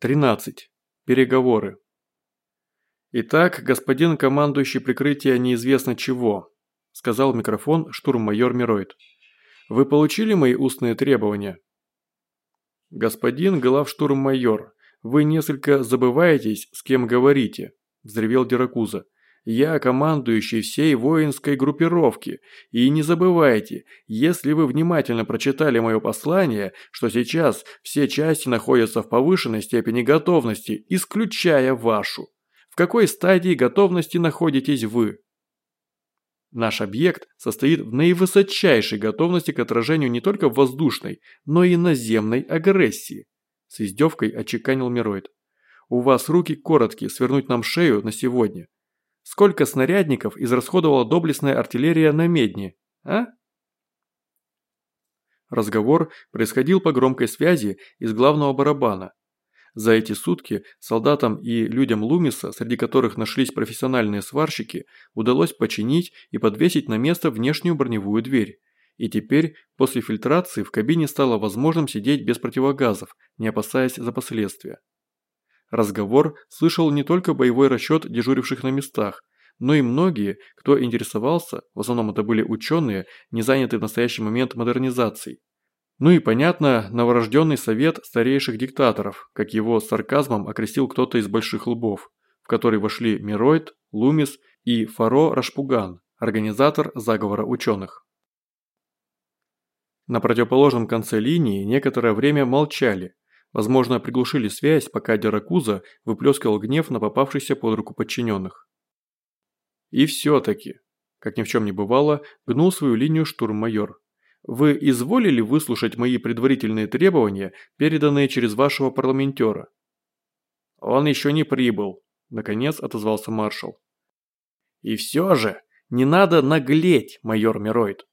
13. Переговоры. «Итак, господин командующий прикрытия неизвестно чего», – сказал микрофон штурм-майор Мироид. «Вы получили мои устные требования?» «Господин главштурм-майор, вы несколько забываетесь, с кем говорите», – взревел Диракуза. Я командующий всей воинской группировки. И не забывайте, если вы внимательно прочитали мое послание, что сейчас все части находятся в повышенной степени готовности, исключая вашу. В какой стадии готовности находитесь вы? Наш объект состоит в наивысочайшей готовности к отражению не только воздушной, но и наземной агрессии. С издевкой отчеканил Мироид. У вас руки короткие, свернуть нам шею на сегодня. Сколько снарядников израсходовала доблестная артиллерия на Медне, а? Разговор происходил по громкой связи из главного барабана. За эти сутки солдатам и людям Лумиса, среди которых нашлись профессиональные сварщики, удалось починить и подвесить на место внешнюю броневую дверь. И теперь, после фильтрации, в кабине стало возможным сидеть без противогазов, не опасаясь за последствия. Разговор слышал не только боевой расчет дежуривших на местах, но и многие, кто интересовался, в основном это были ученые, не занятые в настоящий момент модернизацией. Ну и, понятно, новорожденный совет старейших диктаторов, как его с сарказмом окрестил кто-то из больших лбов, в который вошли Мироид, Лумис и Фаро Рашпуган, организатор заговора ученых. На противоположном конце линии некоторое время молчали, Возможно, приглушили связь, пока Деракуза выплескивал гнев на попавшихся под руку подчиненных. И все-таки, как ни в чем не бывало, гнул свою линию штурм-майор. Вы изволили выслушать мои предварительные требования, переданные через вашего парламентера? Он еще не прибыл, наконец отозвался маршал. И все же, не надо наглеть, майор Мироид.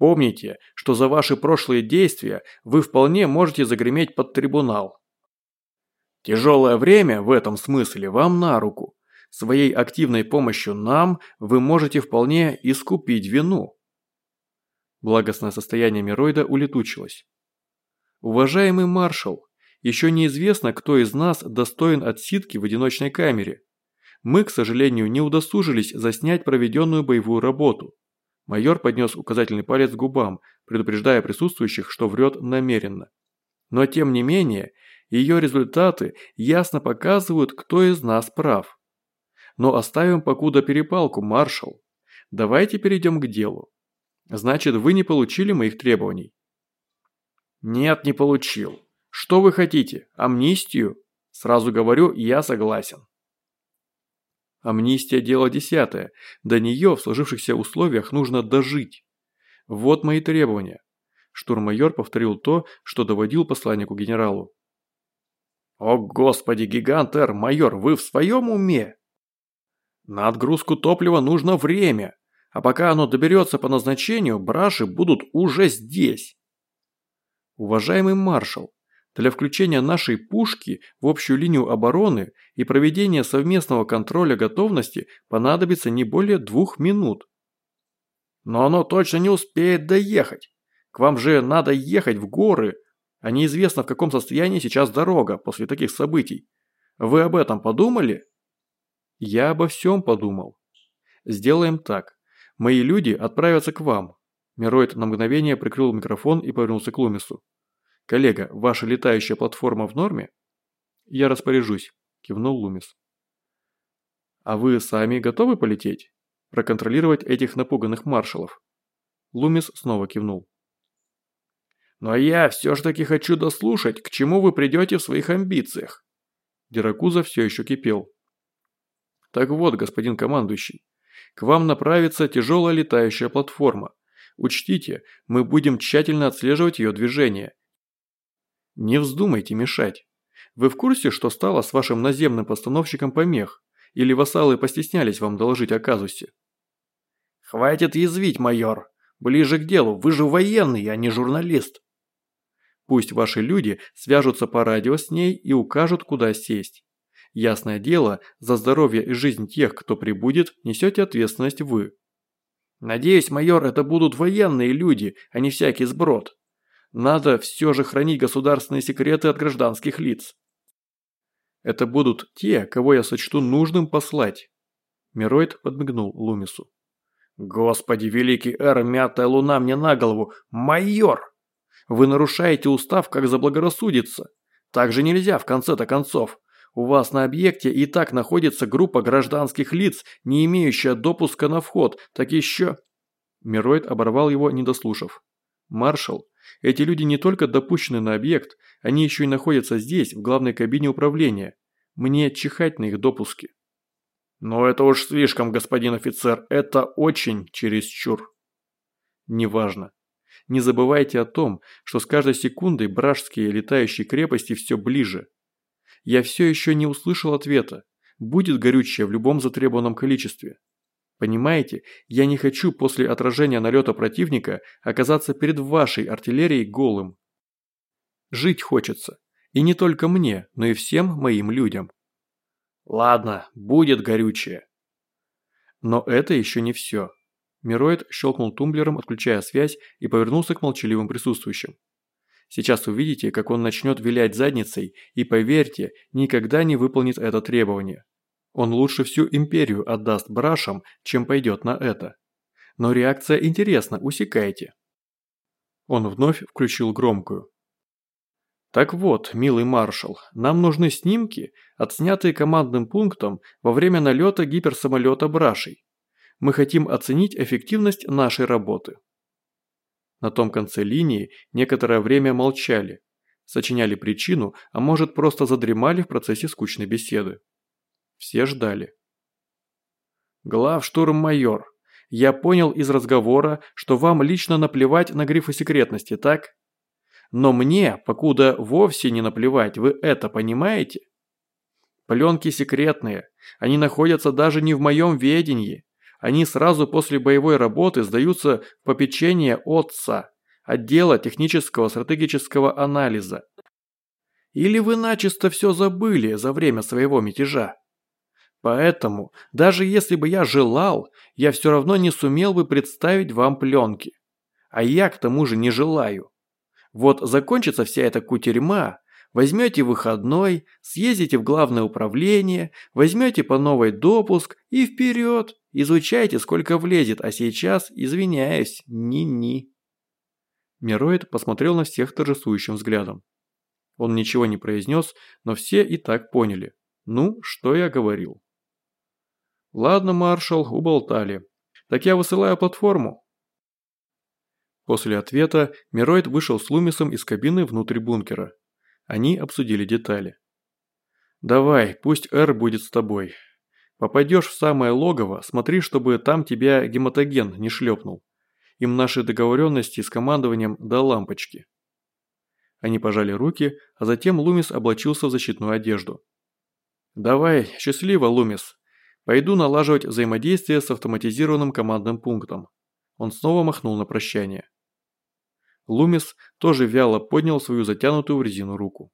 Помните, что за ваши прошлые действия вы вполне можете загреметь под трибунал. Тяжелое время в этом смысле вам на руку. Своей активной помощью нам вы можете вполне искупить вину. Благостное состояние Мироида улетучилось. Уважаемый маршал, еще неизвестно, кто из нас достоин отсидки в одиночной камере. Мы, к сожалению, не удосужились заснять проведенную боевую работу. Майор поднес указательный палец к губам, предупреждая присутствующих, что врет намеренно. Но тем не менее, ее результаты ясно показывают, кто из нас прав. Но оставим покуда перепалку, маршал. Давайте перейдем к делу. Значит, вы не получили моих требований? Нет, не получил. Что вы хотите? Амнистию? Сразу говорю, я согласен. Амнистия – дело десятое. До нее в сложившихся условиях нужно дожить. Вот мои требования. Штурмайор повторил то, что доводил посланнику генералу. «О господи, гигант Эр, майор, вы в своем уме?» «На отгрузку топлива нужно время, а пока оно доберется по назначению, браши будут уже здесь». «Уважаемый маршал, для включения нашей пушки в общую линию обороны и проведения совместного контроля готовности понадобится не более двух минут. Но оно точно не успеет доехать. К вам же надо ехать в горы, а неизвестно в каком состоянии сейчас дорога после таких событий. Вы об этом подумали? Я обо всем подумал. Сделаем так. Мои люди отправятся к вам. Мироид на мгновение прикрыл микрофон и повернулся к Лумису. «Коллега, ваша летающая платформа в норме?» «Я распоряжусь», – кивнул Лумис. «А вы сами готовы полететь? Проконтролировать этих напуганных маршалов?» Лумис снова кивнул. «Но я все ж таки хочу дослушать, к чему вы придете в своих амбициях». Диракуза все еще кипел. «Так вот, господин командующий, к вам направится тяжелая летающая платформа. Учтите, мы будем тщательно отслеживать ее движение не вздумайте мешать. Вы в курсе, что стало с вашим наземным постановщиком помех? Или вассалы постеснялись вам доложить о казусе? Хватит язвить, майор. Ближе к делу, вы же военный, а не журналист. Пусть ваши люди свяжутся по радио с ней и укажут, куда сесть. Ясное дело, за здоровье и жизнь тех, кто прибудет, несете ответственность вы. Надеюсь, майор, это будут военные люди, а не всякий сброд. Надо все же хранить государственные секреты от гражданских лиц. Это будут те, кого я сочту нужным послать. Мироид подмигнул Лумису. Господи, великий Эр, мятая луна мне на голову. Майор! Вы нарушаете устав, как заблагорассудится. Так же нельзя, в конце-то концов. У вас на объекте и так находится группа гражданских лиц, не имеющая допуска на вход, так еще...» Мироид оборвал его, не дослушав. «Маршал, эти люди не только допущены на объект, они еще и находятся здесь, в главной кабине управления. Мне чихать на их допуски». «Но это уж слишком, господин офицер, это очень чересчур». «Неважно. Не забывайте о том, что с каждой секундой бражские летающие крепости все ближе. Я все еще не услышал ответа. Будет горючее в любом затребованном количестве. Понимаете, я не хочу после отражения налета противника оказаться перед вашей артиллерией голым. Жить хочется. И не только мне, но и всем моим людям. Ладно, будет горючее. Но это еще не все. Мироид щелкнул тумблером, отключая связь, и повернулся к молчаливым присутствующим. Сейчас увидите, как он начнет вилять задницей, и поверьте, никогда не выполнит это требование. Он лучше всю империю отдаст брашам, чем пойдет на это. Но реакция интересна, усекайте. Он вновь включил громкую. Так вот, милый маршал, нам нужны снимки, отснятые командным пунктом во время налета гиперсамолета Брашей. Мы хотим оценить эффективность нашей работы. На том конце линии некоторое время молчали, сочиняли причину, а может просто задремали в процессе скучной беседы. Все ждали. «Главштурм-майор, я понял из разговора, что вам лично наплевать на грифы секретности, так? Но мне, покуда вовсе не наплевать, вы это понимаете? Пленки секретные, они находятся даже не в моем ведении. Они сразу после боевой работы сдаются в попечение отца, отдела технического стратегического анализа. Или вы начисто все забыли за время своего мятежа? Поэтому, даже если бы я желал, я все равно не сумел бы представить вам пленки. А я к тому же не желаю. Вот закончится вся эта кутерьма, Возьмете выходной, съездите в главное управление, возьмете по новой допуск и вперед. Изучайте, сколько влезет, а сейчас, извиняюсь, ни-ни. Мироид посмотрел на всех торжествующим взглядом. Он ничего не произнес, но все и так поняли. Ну, что я говорил. Ладно, маршал, уболтали. Так я высылаю платформу. После ответа Мироид вышел с Лумисом из кабины внутрь бункера. Они обсудили детали. «Давай, пусть Эр будет с тобой. Попадешь в самое логово, смотри, чтобы там тебя гематоген не шлепнул. Им наши договоренности с командованием до лампочки». Они пожали руки, а затем Лумис облачился в защитную одежду. «Давай, счастливо, Лумис. Пойду налаживать взаимодействие с автоматизированным командным пунктом». Он снова махнул на прощание. Лумис тоже вяло поднял свою затянутую в резину руку.